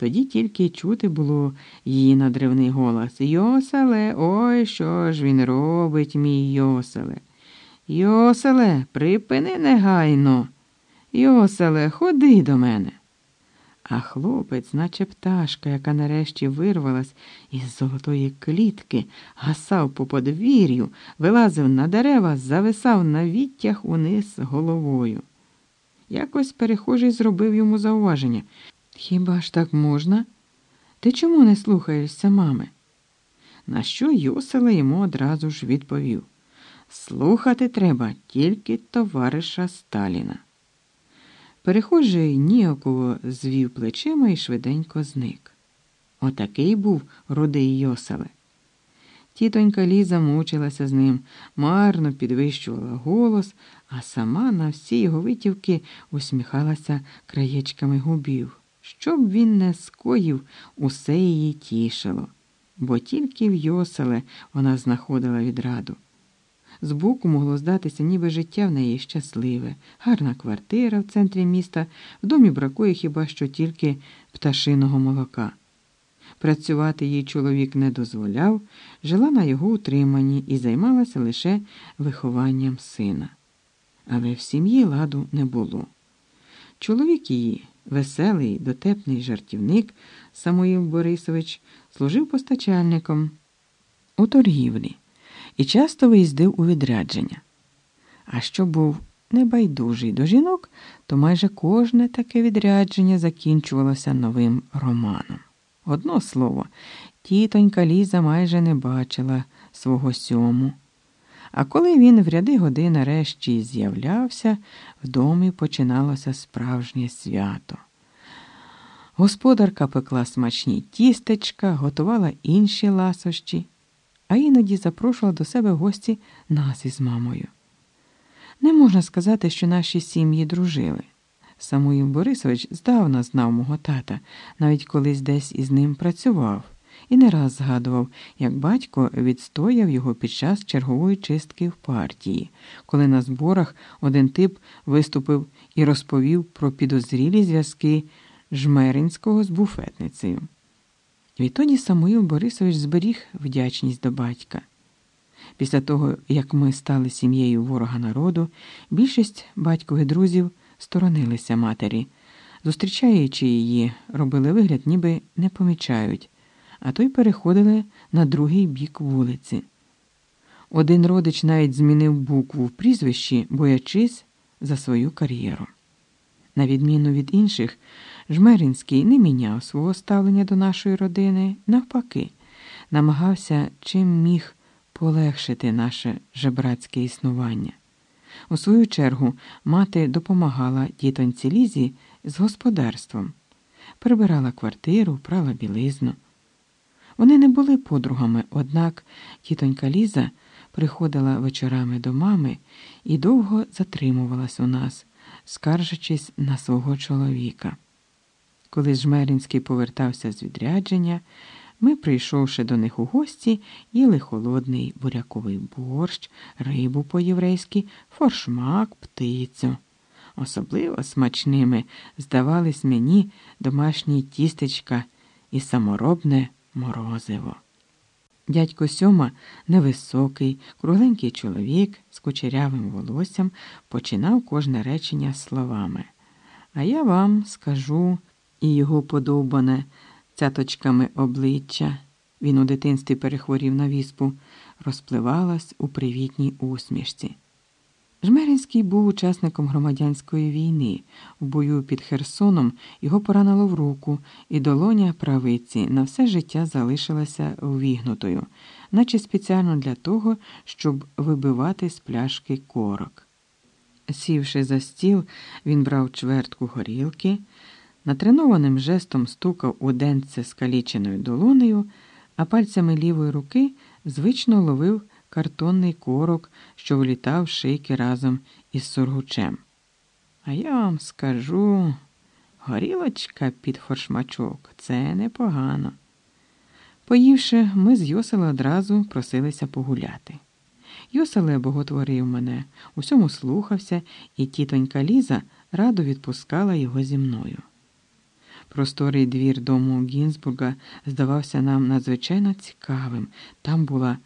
Тоді тільки чути було її надривний голос Йоселе, ой, що ж він робить, мій Йоселе. Йоселе, припини негайно. Йоселе, ходи до мене. А хлопець, наче пташка, яка нарешті вирвалась із золотої клітки, гасав по подвір'ю, вилазив на дерева, зависав на віттях униз головою. Якось перехожий зробив йому зауваження. Хіба ж так можна? Ти чому не слухаєшся мами? На що Йоселе йому одразу ж відповів Слухати треба тільки товариша Сталіна. Перехожий ніяково звів плечима і швиденько зник. Отакий був рудий Йоселе. Тітонька Ліза мучилася з ним, марно підвищувала голос, а сама на всі його витівки усміхалася краєчками губів. Щоб він не скоїв, усе її тішило, бо тільки в Йоселе вона знаходила відраду. Збоку могло здатися, ніби життя в неї щасливе, гарна квартира в центрі міста, в домі бракує хіба що тільки пташиного молока. Працювати їй чоловік не дозволяв, жила на його утриманні і займалася лише вихованням сина. Але в сім'ї ладу не було. Чоловік її, веселий, дотепний жартівник Самуїл Борисович, служив постачальником у торгівлі і часто виїздив у відрядження. А що був небайдужий до жінок, то майже кожне таке відрядження закінчувалося новим романом. Одно слово, тітонька Ліза майже не бачила свого сьому. А коли він в ряди годин нарешті з'являвся, в домі починалося справжнє свято. Господарка пекла смачні тістечка, готувала інші ласощі а іноді запрошувала до себе в гості нас із мамою. Не можна сказати, що наші сім'ї дружили. Самуїл Борисович здавна знав мого тата, навіть колись десь із ним працював, і не раз згадував, як батько відстояв його під час чергової чистки в партії, коли на зборах один тип виступив і розповів про підозрілі зв'язки Жмеринського з буфетницею. Відтоді Самуїл Борисович зберіг вдячність до батька. Після того, як ми стали сім'єю ворога народу, більшість батькових друзів сторонилися матері, зустрічаючи її, робили вигляд, ніби не помічають, а то й переходили на другий бік вулиці. Один родич навіть змінив букву в прізвищі, боячись за свою кар'єру. На відміну від інших, Жмеринський не міняв свого ставлення до нашої родини, навпаки, намагався чим міг полегшити наше жебрацьке існування. У свою чергу мати допомагала тітоньці Лізі з господарством, прибирала квартиру, прала білизну. Вони не були подругами, однак тітонька Ліза приходила вечорами до мами і довго затримувалась у нас, скаржачись на свого чоловіка. Коли Жмеринський повертався з відрядження, ми, прийшовши до них у гості, їли холодний буряковий борщ, рибу по-єврейськи, форшмак, птицю. Особливо смачними здавались мені домашні тістечка і саморобне морозиво. Дядько Сьома, невисокий, кругленький чоловік з кучерявим волоссям, починав кожне речення словами. А я вам скажу і його подовбане цяточками обличчя, він у дитинстві перехворів на віспу, розпливалась у привітній усмішці. Жмеринський був учасником громадянської війни. В бою під Херсоном його поранило в руку, і долоня правиці на все життя залишилася ввігнутою, наче спеціально для того, щоб вибивати з пляшки корок. Сівши за стіл, він брав чвертку горілки. Натренованим жестом стукав у денце скаліченою долонею, а пальцями лівої руки звично ловив картонний корок, що влітав шийки разом із сургучем. А я вам скажу горілочка під форшмачок це непогано. Поївши, ми з Йоселе одразу просилися погуляти. Йоселе боготворив мене, усьому слухався, і тітонька Ліза радо відпускала його зі мною. Просторий двір дому Гінзбурга здавався нам надзвичайно цікавим. Там була